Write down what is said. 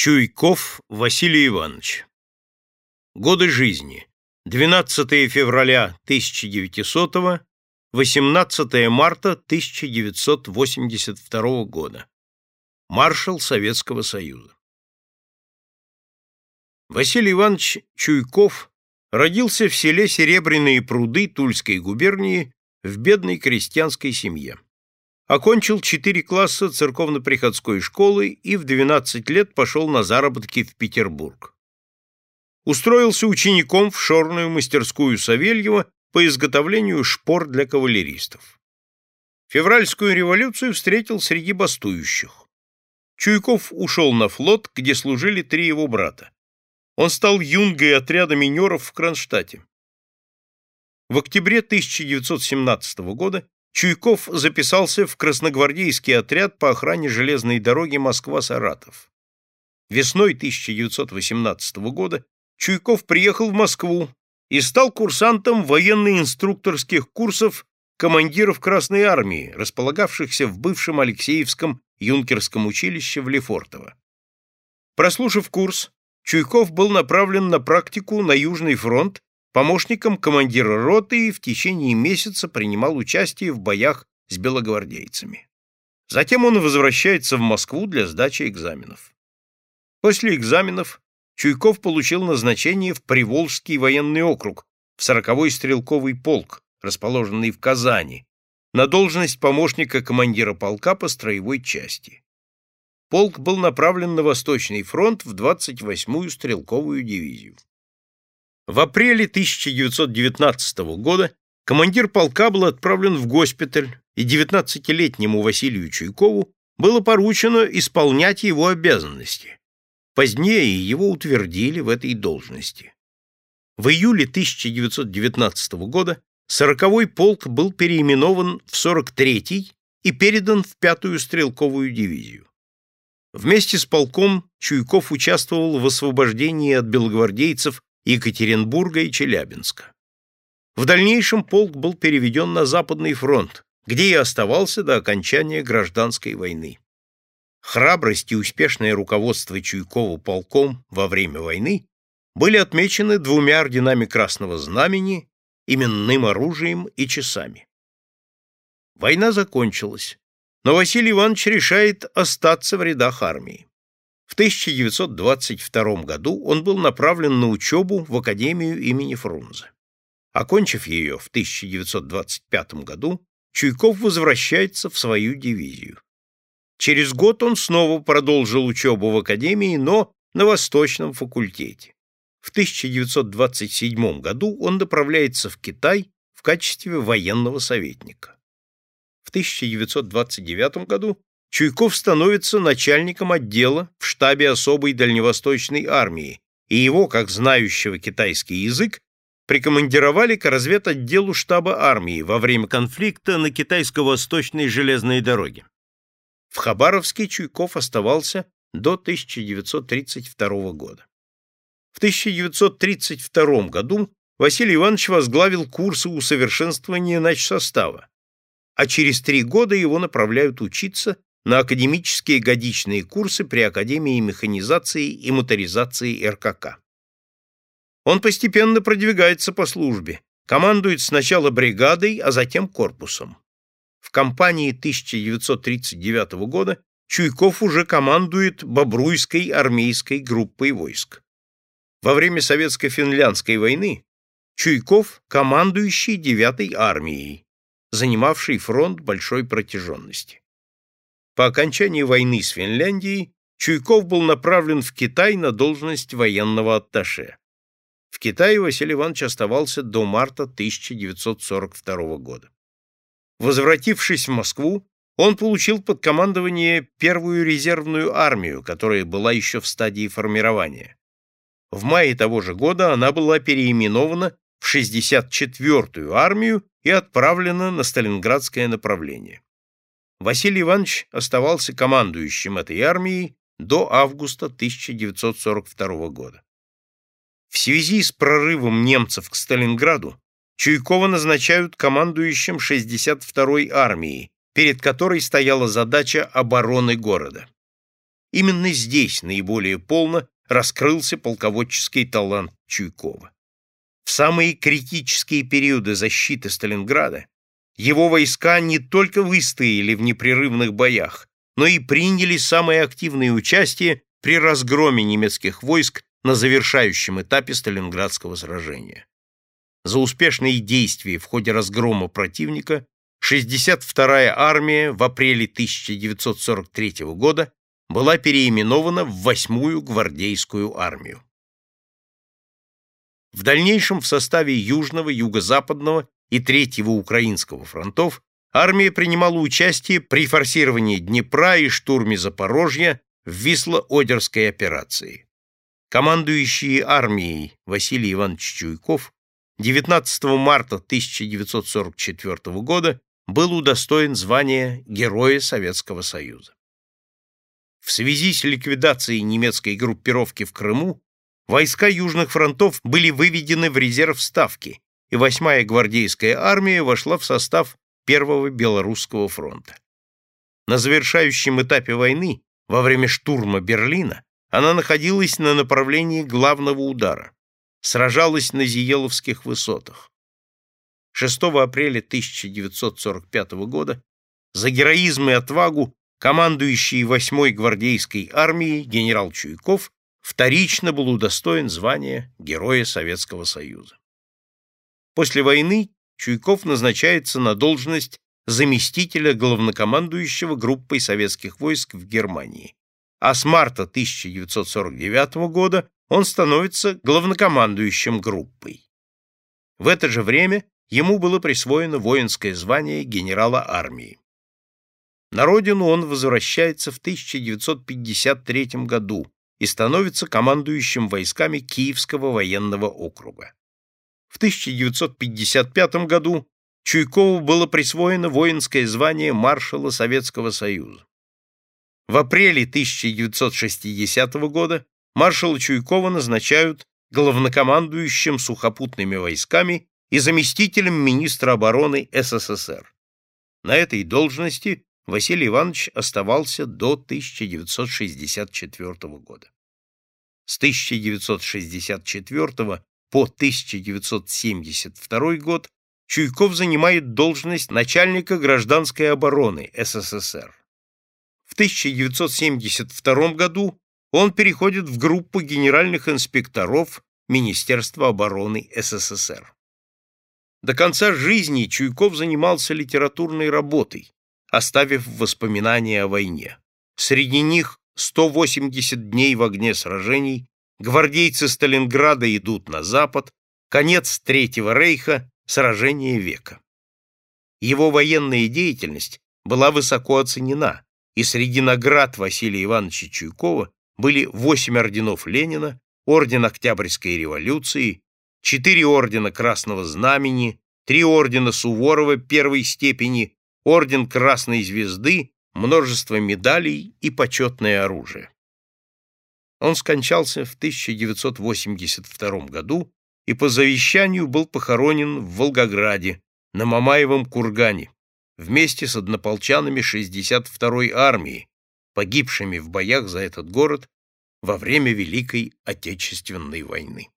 Чуйков Василий Иванович. Годы жизни. 12 февраля 1900 18 марта 1982 года. Маршал Советского Союза. Василий Иванович Чуйков родился в селе Серебряные пруды Тульской губернии в бедной крестьянской семье. Окончил четыре класса церковно-приходской школы и в 12 лет пошел на заработки в Петербург. Устроился учеником в шорную мастерскую Савельева по изготовлению шпор для кавалеристов. Февральскую революцию встретил среди бастующих. Чуйков ушел на флот, где служили три его брата. Он стал юнгой отряда минеров в Кронштадте. В октябре 1917 года Чуйков записался в красногвардейский отряд по охране железной дороги Москва-Саратов. Весной 1918 года Чуйков приехал в Москву и стал курсантом военно-инструкторских курсов командиров Красной Армии, располагавшихся в бывшем Алексеевском юнкерском училище в Лефортово. Прослушав курс, Чуйков был направлен на практику на Южный фронт помощником командира роты и в течение месяца принимал участие в боях с белогвардейцами. Затем он возвращается в Москву для сдачи экзаменов. После экзаменов Чуйков получил назначение в Приволжский военный округ, в 40-й стрелковый полк, расположенный в Казани, на должность помощника командира полка по строевой части. Полк был направлен на Восточный фронт в 28-ю стрелковую дивизию. В апреле 1919 года командир полка был отправлен в госпиталь, и 19-летнему Василию Чуйкову было поручено исполнять его обязанности. Позднее его утвердили в этой должности. В июле 1919 года 40-й полк был переименован в 43-й и передан в 5-ю стрелковую дивизию. Вместе с полком Чуйков участвовал в освобождении от белогвардейцев Екатеринбурга и Челябинска. В дальнейшем полк был переведен на Западный фронт, где и оставался до окончания гражданской войны. Храбрость и успешное руководство Чуйкова полком во время войны были отмечены двумя орденами Красного Знамени, именным оружием и часами. Война закончилась, но Василий Иванович решает остаться в рядах армии. В 1922 году он был направлен на учебу в Академию имени Фрунзе. Окончив ее в 1925 году, Чуйков возвращается в свою дивизию. Через год он снова продолжил учебу в Академии, но на Восточном факультете. В 1927 году он направляется в Китай в качестве военного советника. В 1929 году Чуйков становится начальником отдела в штабе особой дальневосточной армии, и его, как знающего китайский язык, прикомандировали к разведотделу штаба армии во время конфликта на китайско-восточной железной дороге. В Хабаровске Чуйков оставался до 1932 года. В 1932 году Василий Иванович возглавил курсы усовершенствования начсостава, а через три года его направляют учиться на академические годичные курсы при Академии механизации и моторизации РКК. Он постепенно продвигается по службе, командует сначала бригадой, а затем корпусом. В кампании 1939 года Чуйков уже командует Бобруйской армейской группой войск. Во время Советско-финляндской войны Чуйков – командующий 9-й армией, занимавший фронт большой протяженности. По окончании войны с Финляндией Чуйков был направлен в Китай на должность военного атташе. В Китае Василий Иванович оставался до марта 1942 года. Возвратившись в Москву, он получил под командование первую резервную армию, которая была еще в стадии формирования. В мае того же года она была переименована в 64-ю армию и отправлена на Сталинградское направление. Василий Иванович оставался командующим этой армией до августа 1942 года. В связи с прорывом немцев к Сталинграду Чуйкова назначают командующим 62-й армией, перед которой стояла задача обороны города. Именно здесь наиболее полно раскрылся полководческий талант Чуйкова. В самые критические периоды защиты Сталинграда его войска не только выстояли в непрерывных боях, но и приняли самое активное участие при разгроме немецких войск на завершающем этапе Сталинградского сражения. За успешные действия в ходе разгрома противника 62-я армия в апреле 1943 года была переименована в 8-ю гвардейскую армию. В дальнейшем в составе Южного, Юго-Западного и Третьего Украинского фронтов армия принимала участие при форсировании Днепра и штурме Запорожья в Висло-Одерской операции. Командующий армией Василий Иванович Чуйков 19 марта 1944 года был удостоен звания Героя Советского Союза. В связи с ликвидацией немецкой группировки в Крыму войска южных фронтов были выведены в резерв Ставки, и 8-я гвардейская армия вошла в состав Первого Белорусского фронта. На завершающем этапе войны, во время штурма Берлина, она находилась на направлении главного удара, сражалась на Зиеловских высотах. 6 апреля 1945 года за героизм и отвагу командующий 8-й гвардейской армией генерал Чуйков вторично был удостоен звания Героя Советского Союза. После войны Чуйков назначается на должность заместителя главнокомандующего группой советских войск в Германии, а с марта 1949 года он становится главнокомандующим группой. В это же время ему было присвоено воинское звание генерала армии. На родину он возвращается в 1953 году и становится командующим войсками Киевского военного округа. В 1955 году Чуйкову было присвоено воинское звание маршала Советского Союза. В апреле 1960 года маршала Чуйкова назначают главнокомандующим сухопутными войсками и заместителем министра обороны СССР. На этой должности Василий Иванович оставался до 1964 года. С 1964 по 1972 год Чуйков занимает должность начальника гражданской обороны СССР. В 1972 году он переходит в группу генеральных инспекторов Министерства обороны СССР. До конца жизни Чуйков занимался литературной работой, оставив воспоминания о войне. Среди них 180 дней в огне сражений, гвардейцы Сталинграда идут на запад, конец Третьего рейха, сражение века. Его военная деятельность была высоко оценена, и среди наград Василия Ивановича Чуйкова были восемь орденов Ленина, орден Октябрьской революции, четыре ордена Красного Знамени, три ордена Суворова первой степени орден Красной Звезды, множество медалей и почетное оружие. Он скончался в 1982 году и по завещанию был похоронен в Волгограде, на Мамаевом кургане, вместе с однополчанами 62-й армии, погибшими в боях за этот город во время Великой Отечественной войны.